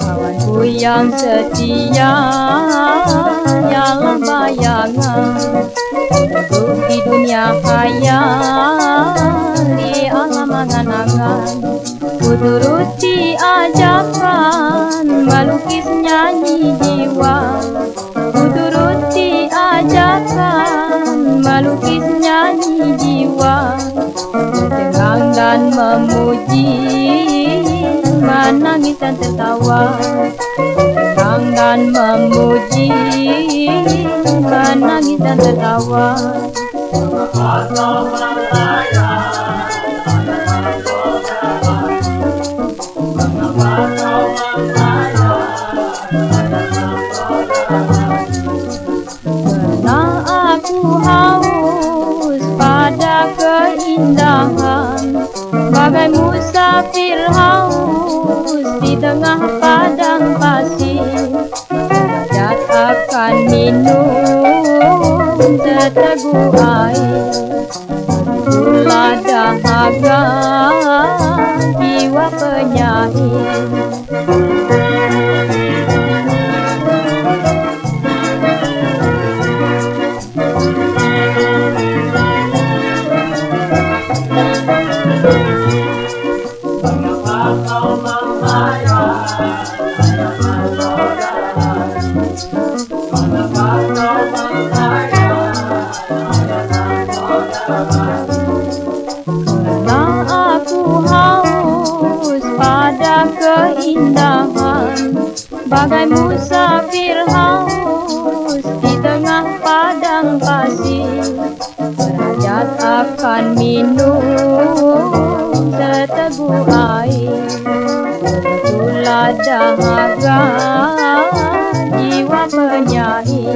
Kawanku yang setia nyala bayangan Untuk di dunia kaya di alam angan-angan. Ku turuti ajakan melukis nyanyi di memuji. Menangis dan tertawa. Dan memuji. Menangis dan tertawa. Karena aku keindahan Bagai musafir haus di tengah padang pasir. Derajat akan minum seteguk air. Itulah dahaga jiwa penyair Aku haus pada keindahan Bagai musafir haus di tengah padang pasir. Derajat akan minum jaga jiwa penyanyi